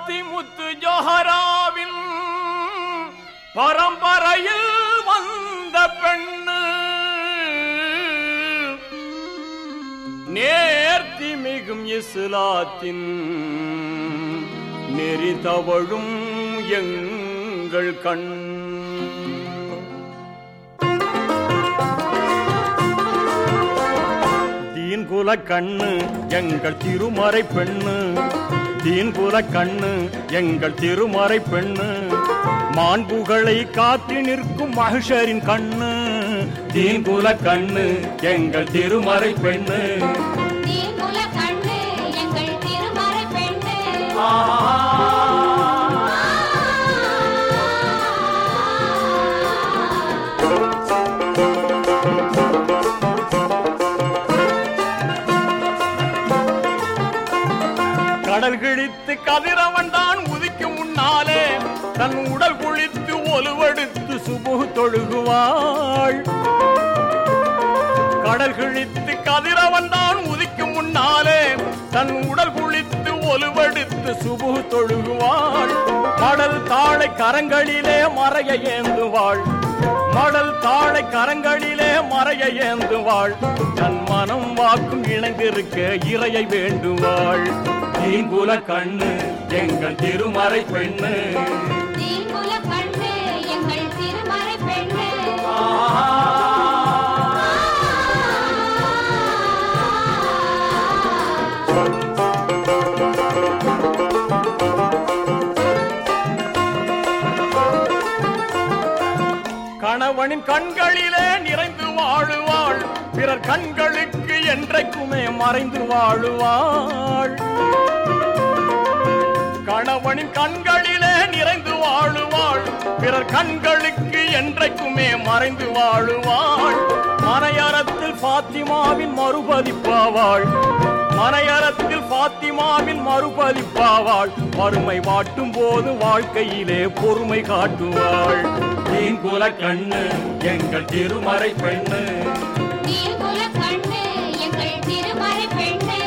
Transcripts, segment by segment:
பாத்திமுத்து ஜோஹராவின் பரம்பரையில் வந்த பெண்ணு. நேர்த்தி மிகும் இஸ்லாத்தின் நெறி தவழும் எங்கள் கண். தீன் குல கண்ணு எங்கள் திருமறை பெண்ணு. தீன் குல கண்ணு எங்கள் திருமறை பெண்ணு. மாண்புகளை காத்து நிற்கும் மகிஷரின் கண்ணு. தீன் குல கண்ணு எங்கள் திருமறை பெண்ணு. தீங்குல கிழித்து கதிரவன் தான் உதிக்கும் முன்னாலே தன் உடல் குளித்து ஒலுவெடுத்து சுபு தொழுகுவாள். கடல் கிழித்து கதிரவன் தான் உதிக்கும் முன்னாலே தன் உடல் குளித்து ஒலுவெடுத்து சுபு தொழுகுவாள். கடல் தாழை கரங்களிலே மறைய ஏந்துவாள். மடல் தாழை கரங்களிலே மறைய ஏந்துவாள். தன் மனம் வாக்கும் இணைந்திருக்க இறையை வேண்டுவாள். தீங்குல கண்ணு எங்கள் திருமறை பெண்ணு. கணவனின் கண்களிலே நிறைந்து வாழுவாள். பிறர் கண்களுக்கு என்றைக்குமே மறைந்து வாழுவாள். கணவனின் கண்களிலே நிறைந்து வாழுவாள். பிறர் கண்களுக்கு என்றைக்குமே மறைந்து வாழுவாள். மனையரத்தில் பாத்திமாவின் மறுபதிப்பாவாள். மனையறத்தில் பாத்திமாவின் மறுபதிப்பாவாள். வறுமை வாட்டும் போது வாழ்க்கையிலே பொறுமை காட்டுவாள். தீங்குல கண்ணு எங்கள் திருமறை பெண்ணு. தீங்குல கண்ணு எங்கள் திருமறை பெண்ணு.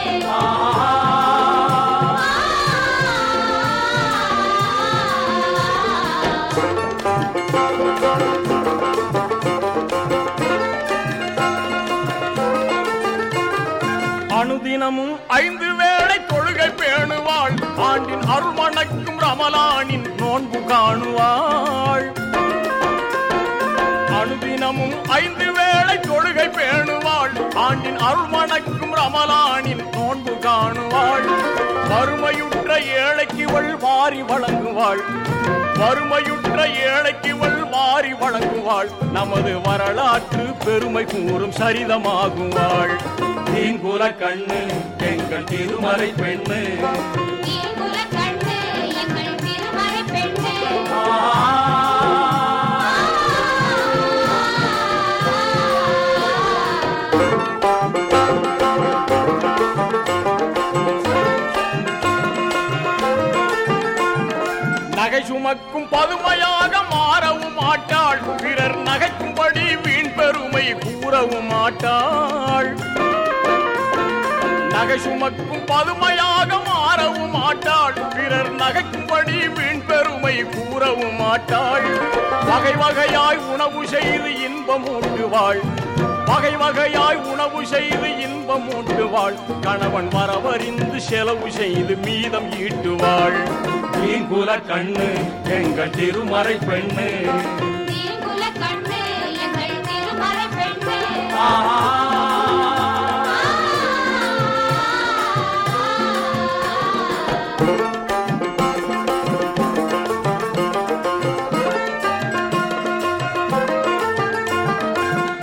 அனுதினமும் ஐந்து வேளை தொழுகை பேணுவாள். ஆண்டின் அருள் மணக்கும் ரமலானின் நோன்பு காணுவாள். அனுதினமும் ஐந்து வேளை தொழுகை பேணுவாள். ஆண்டின் அருள் மணக்கும் ரமலானின் நோன்பு காணுவாள். வறுமையுற்ற ஏழைக்கு வள் வாரி வழங்குவாள். வறுமையுற்ற ஏழைக்கு வள் வாரி வழங்குவாள். நமது வரலாற்று பெருமை கூறும் சரிதமாகுவாள். தீங்குல கண்ணு எங்கள் திருமறை பெண்ணு. சுமக்கும் பதுமையாக மாறவும் மாட்டாள் பிறர் நகைக்கும்படி வீண் பெருமை கூறவும் மாட்டாள் நகை சுமக்கும் பதுமையாக மாறவும் மாட்டாள் பிறர் நகைக்கும்படி வீண் பெருமை கூறவும் மாட்டாள் வகை வகையாய் உணவு செய்து இன்பம் ஊட்டுவாள். வகை வகையாய் உணவு செய்து இன்பம் ஊட்டுவாள். கணவன் வரவறிந்து செலவு செய்து மீதம் ஈட்டுவாள். தீங்குல கண்ணு எங்கள் திருமறை பெண்ணு. தீங்குல கண்ணு எங்கள் திருமறை பெண்ணு.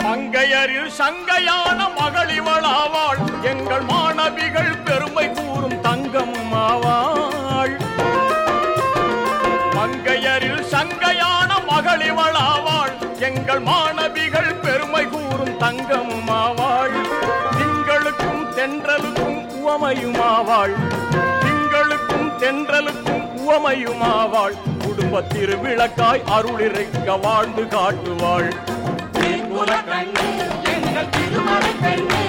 மங்கையரில் சங்கையான மகளிவளாவாள் எங்கள் மாணவிகள் எங்கள் மாணவிகள் பெருமை கூறும் தங்கமுமாவாள் திங்களுக்கும் தென்றலுக்கும் உவமையுமாவாள் திங்களுக்கும் தென்றலுக்கும் உவமையுமாவாள் குடும்ப திருவிளக்காய் அருளிருக்க வாழ்ந்து காட்டுவாள். எங்கள் திருமலை பெண்ணே.